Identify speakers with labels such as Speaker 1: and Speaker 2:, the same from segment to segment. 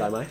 Speaker 1: Bye bye.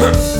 Speaker 1: Huh.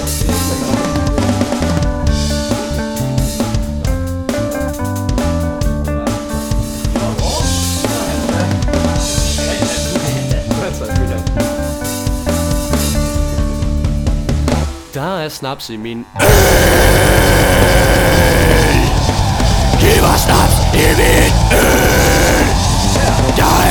Speaker 1: Der er snaps i min... Giv mig snaps i min øl! Der er